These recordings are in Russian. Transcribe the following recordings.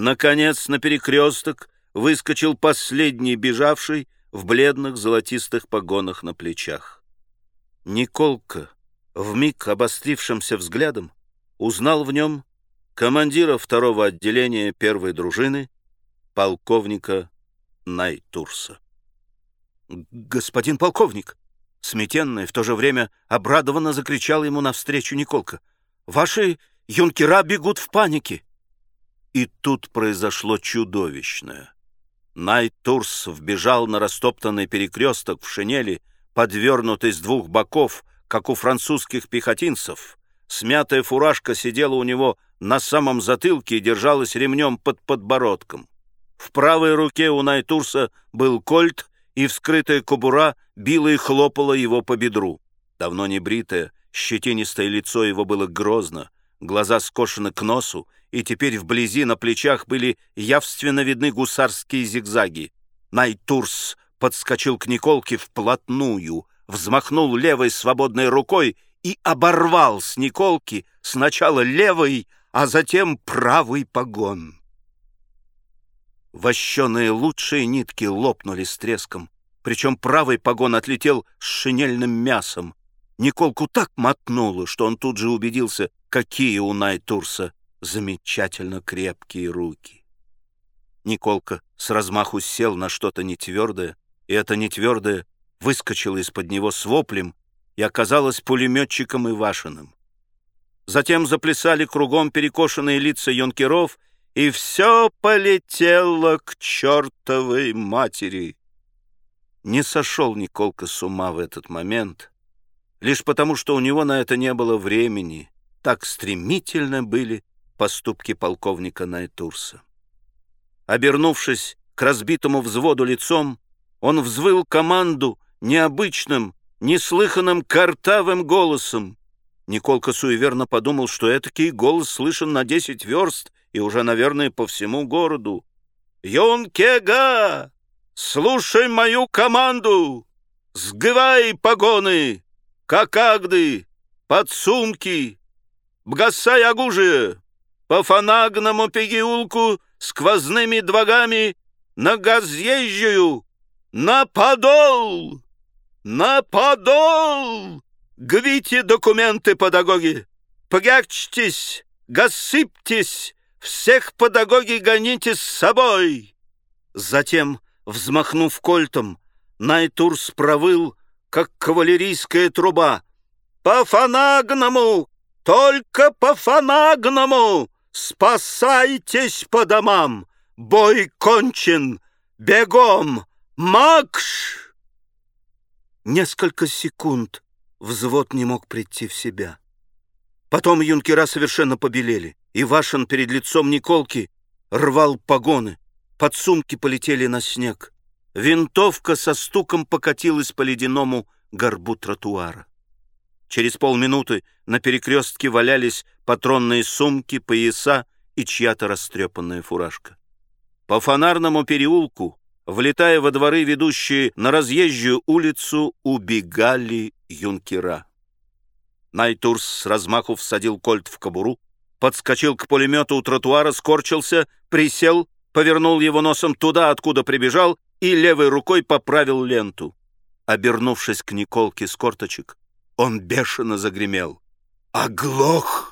Наконец на перекресток выскочил последний бежавший в бледных золотистых погонах на плечах. Николка, вмиг обострившимся взглядом, узнал в нем командира второго отделения первой дружины, полковника Найтурса. «Господин полковник!» Сметенно и в то же время обрадованно закричал ему навстречу Николка. «Ваши юнкера бегут в панике!» И тут произошло чудовищное. Найтурс вбежал на растоптанный перекресток в шинели, подвернутый с двух боков, как у французских пехотинцев. Смятая фуражка сидела у него на самом затылке и держалась ремнем под подбородком. В правой руке у Найтурса был кольт, и вскрытая кобура била и хлопала его по бедру. Давно не бритое, щетинистое лицо его было грозно, глаза скошены к носу, и теперь вблизи на плечах были явственно видны гусарские зигзаги. Найтурс подскочил к Николке вплотную, взмахнул левой свободной рукой и оборвал с Николки сначала левый, а затем правый погон. Вощеные лучшие нитки лопнули с треском, причем правый погон отлетел с шинельным мясом. Николку так мотнуло, что он тут же убедился, какие у Найтурса замечательно крепкие руки. Николка с размаху сел на что-то нетвердое, и это нетвердое выскочило из-под него с воплем и оказалось пулеметчиком Ивашиным. Затем заплясали кругом перекошенные лица юнкеров, и все полетело к чертовой матери. Не сошел Николка с ума в этот момент, лишь потому, что у него на это не было времени. Так стремительно были поступки полковника Найтурса. Обернувшись к разбитому взводу лицом, он взвыл команду необычным, неслыханным картавым голосом. Николка суеверно подумал, что этакий голос слышен на десять верст и уже, наверное, по всему городу. «Юнкега, слушай мою команду! Сгывай погоны, какагды, подсумки, бгасай огужие!» По фанагному переулку сквозными двогами на газъезжую, на подол, на подол! Гвите документы, педагоги! Прячьтесь, гасыптесь, всех педагоги гоните с собой!» Затем, взмахнув кольтом, Найтурс провыл, как кавалерийская труба. «По фанагному! Только по фанагному!» Спасайтесь по домам! Бой кончен! Бегом! Макш! Несколько секунд взвод не мог прийти в себя. Потом юнкера совершенно побелели, и Вашин перед лицом Николки рвал погоны, подсумки полетели на снег. Винтовка со стуком покатилась по ледяному горбу тротуара. Через полминуты на перекрестке валялись патронные сумки, пояса и чья-то растрепанная фуражка. По фонарному переулку, влетая во дворы, ведущие на разъезжую улицу, убегали юнкера. Найтурс с размаху всадил кольт в кобуру, подскочил к пулемету у тротуара, скорчился, присел, повернул его носом туда, откуда прибежал, и левой рукой поправил ленту. Обернувшись к Николке с корточек, он бешено загремел. «Оглох!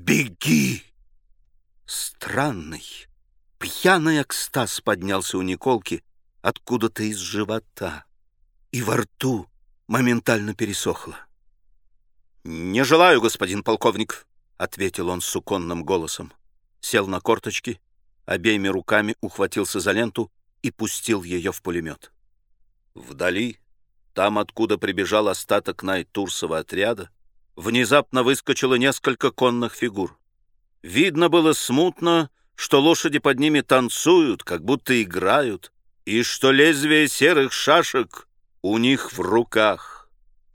Беги!» Странный, пьяный экстаз поднялся у Николки откуда-то из живота, и во рту моментально пересохло. «Не желаю, господин полковник», — ответил он суконным голосом. Сел на корточки, обеими руками ухватился за ленту и пустил ее в пулемет. Вдали там, откуда прибежал остаток Найтурсова отряда, внезапно выскочило несколько конных фигур. Видно было смутно, что лошади под ними танцуют, как будто играют, и что лезвие серых шашек у них в руках.